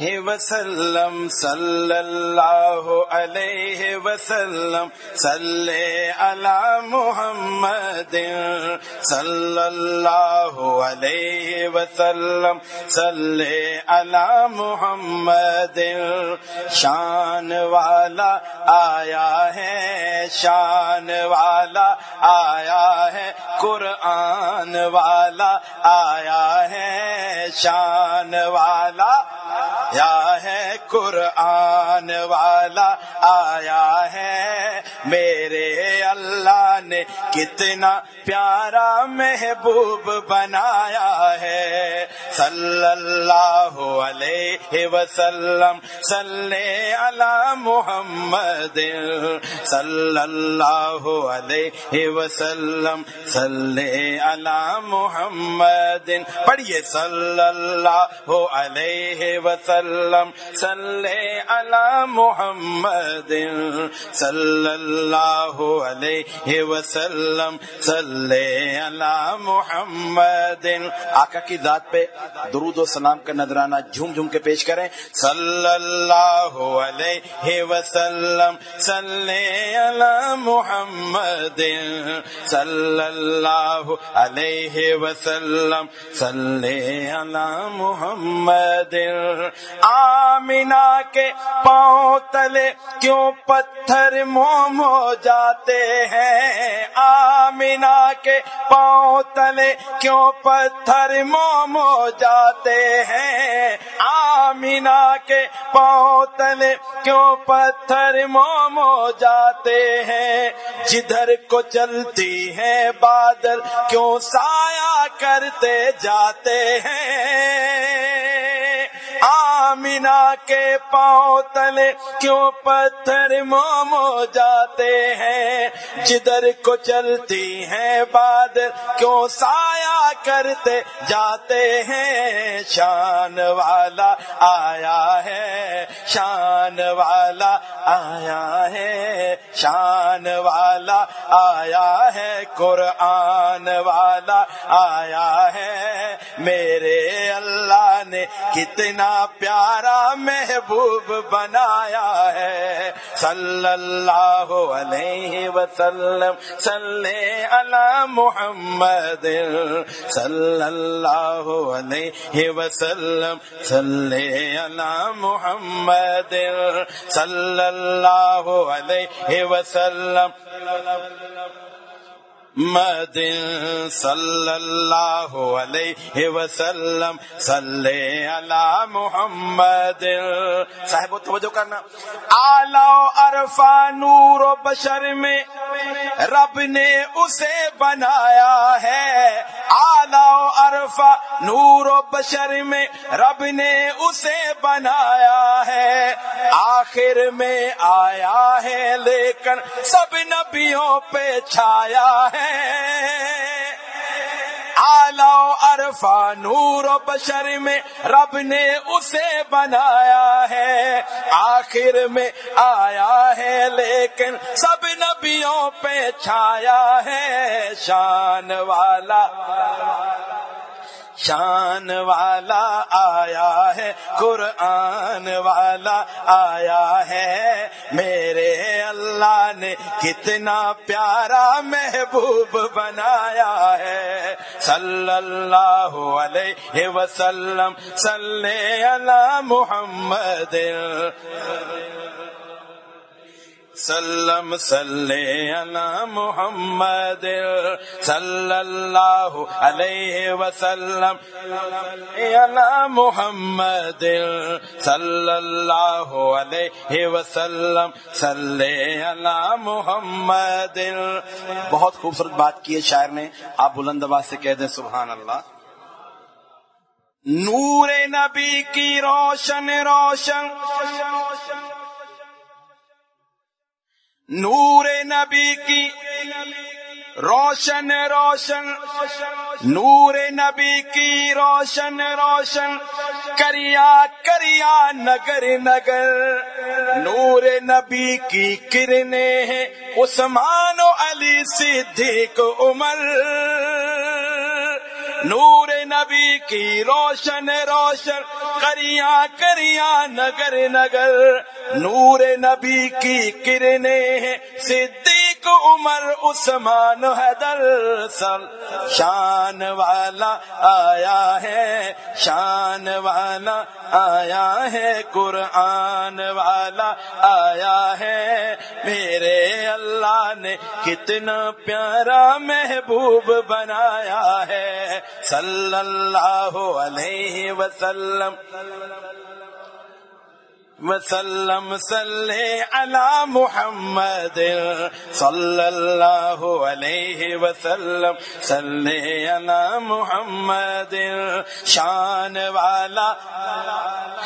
وسلم صلی اللہ علیہ وسلم، صلی علی محمد صلی اللہ علیہ وسلم، صلی علی محمد. شان والا آیا ہے، شان والا آیا ہے، قرآن والا آیا ہے، شان والا آیا ہے قرآن والا آیا ہے میرے اللہ نے کتنا پیارا محبوب بنایا ہے۔ صلی اللہ علیہ وسلم، صلی علی محمد، صلی اللہ علیہ وسلم، صلی علی محمد۔ پڑھیے، صلی اللہ علیہ وسلم، صلی علی محمد، صلی اللہ علیہ وسلم صلی علی محمد۔ آقا کی ذات پہ درود و سلام کا نذرانہ جھوم جھوم کے پیش کریں۔ صلی اللہ علیہ وسلم، صلی علی محمد۔ صلی اللہ علیہ وسلم، صلی علی محمد۔ آمنا کے پاؤں تلے کیوں پتھر موم ہو جاتے ہیں؟ آمنا کے پاؤں تلے کیوں پتھر موم ہو جاتے ہیں؟ آمنا کے پاؤں تلے کیوں پتھر موم ہو جاتے ہیں؟ جدھر کو چلتی ہیں بادل کیوں سایہ کرتے جاتے ہیں؟ آمنا کے پاؤں تلے کیوں پتھر موم ہو جاتے ہیں؟ جدھر کو چلتی ہیں بادل، کیوں سایہ کرتے جاتے ہیں۔ شان والا آیا ہے، شان والا آیا ہے، شان والا آیا ہے۔ قرآن والا آیا ہے۔ میرے اللہ نے کتنا پیارا محبوب بنایا ہے۔ صلی اللہ علیہ وسلم، صلی علی محمد صلی اللہ علیہ وسلم. صلی علی محمد صلی اللہ علیہ وسلم. مد صلی اللہ علیہ وسلم، صلی علی محمد۔ صاحب، توجہ کرنا۔ آلہ عرفا نور و بشر میں رب نے اسے بنایا ہے۔ آلہ عرفا نور و بشر میں رب نے اسے بنایا ہے۔ آخر میں آیا ہے، لیکن سب نبیوں پہ چھایا ہے۔ آلو عرفا نور و بشر میں رب نے اسے بنایا ہے۔ آخر میں آیا ہے لیکن سب نبیوں پہ چھایا ہے۔ شان والا شان والا آیا ہے۔ قرآن والا آیا ہے۔ میرے نے کتنا پیارا محبوب بنایا ہے۔ صلی اللہ علیہ وسلم صلی اللہ محمد۔ سلم صلی علی محمد صلی اللہ علیہ وسلم. علی محمد صلی اللہ علیہ وسلم. صلی علی محمد. بہت خوبصورت بات کی ہے شاعر نے. آپ بلند آواز سے کہہ دیں سبحان اللہ نور نبی کی روشن روشن. نور نبی کی روشن روشن، نور نبی کی روشن روشن، کریا کریا نگر نگر۔ نور نبی کی کرنے ہیں عثمان و علی صدیق عمر۔ نور نبی کی روشن روشن، کریا کریا نگر نگر۔ نور نبی کی کرنے ہیں۔ صدیق عمر، عثمان، حیدر، سل، شان والا آیا ہے۔ شان والا آیا ہے۔ قرآن والا آیا ہے۔ میرے اللہ نے کتنا پیارا محبوب بنایا ہے۔ صلی اللہ علیہ وسلم۔ وسلم صلی علی محمد صلی اللہ علیہ وسلم. صلی علی محمد. شان والا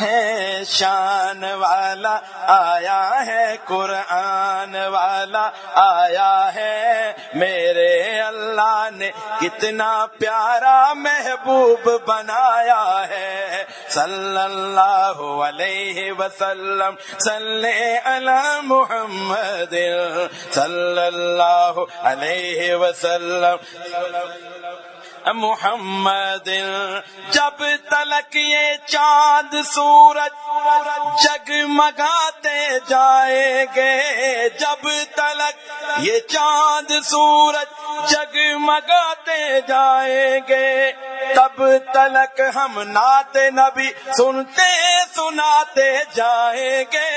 ہے، شان والا آیا ہے، قرآن والا آیا ہے، میرے اللہ نے کتنا پیارا محبوب بنایا ہے۔ صلی اللہ علیہ وسلم، صلی علی محمد، صلی اللہ علیہ وسلم۔ محمد، جب تلک یہ چاند سورج جگمگاتے جائیں گے، جب تلک یہ چاند سورج جگمگاتے جائیں گے۔ تب تلک ہم نعت نبی سنتے سناتے جائیں گے۔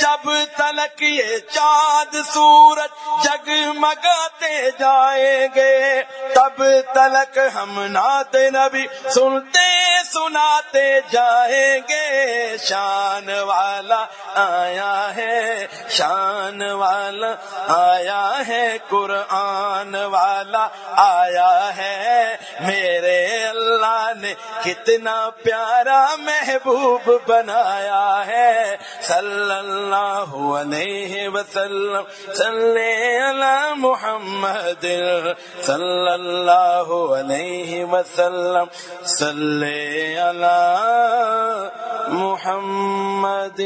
جب تلک یہ چاند سورج جگمگاتے جائیں گے، تب تلک ہم نعت نبی سنتے سناتے جائیں گے۔ شان والا آیا ہے، شان والا آیا ہے۔ قرآن والا آیا ہے۔ میرے اللہ نے کتنا پیارا محبوب بنایا ہے۔ صلی اللہ علیہ وسلم، صلی علی محمد، صلی اللہ علیہ وسلم، صلی علی محمد